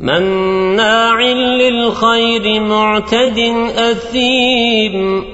مناع للخير معتد أثيم.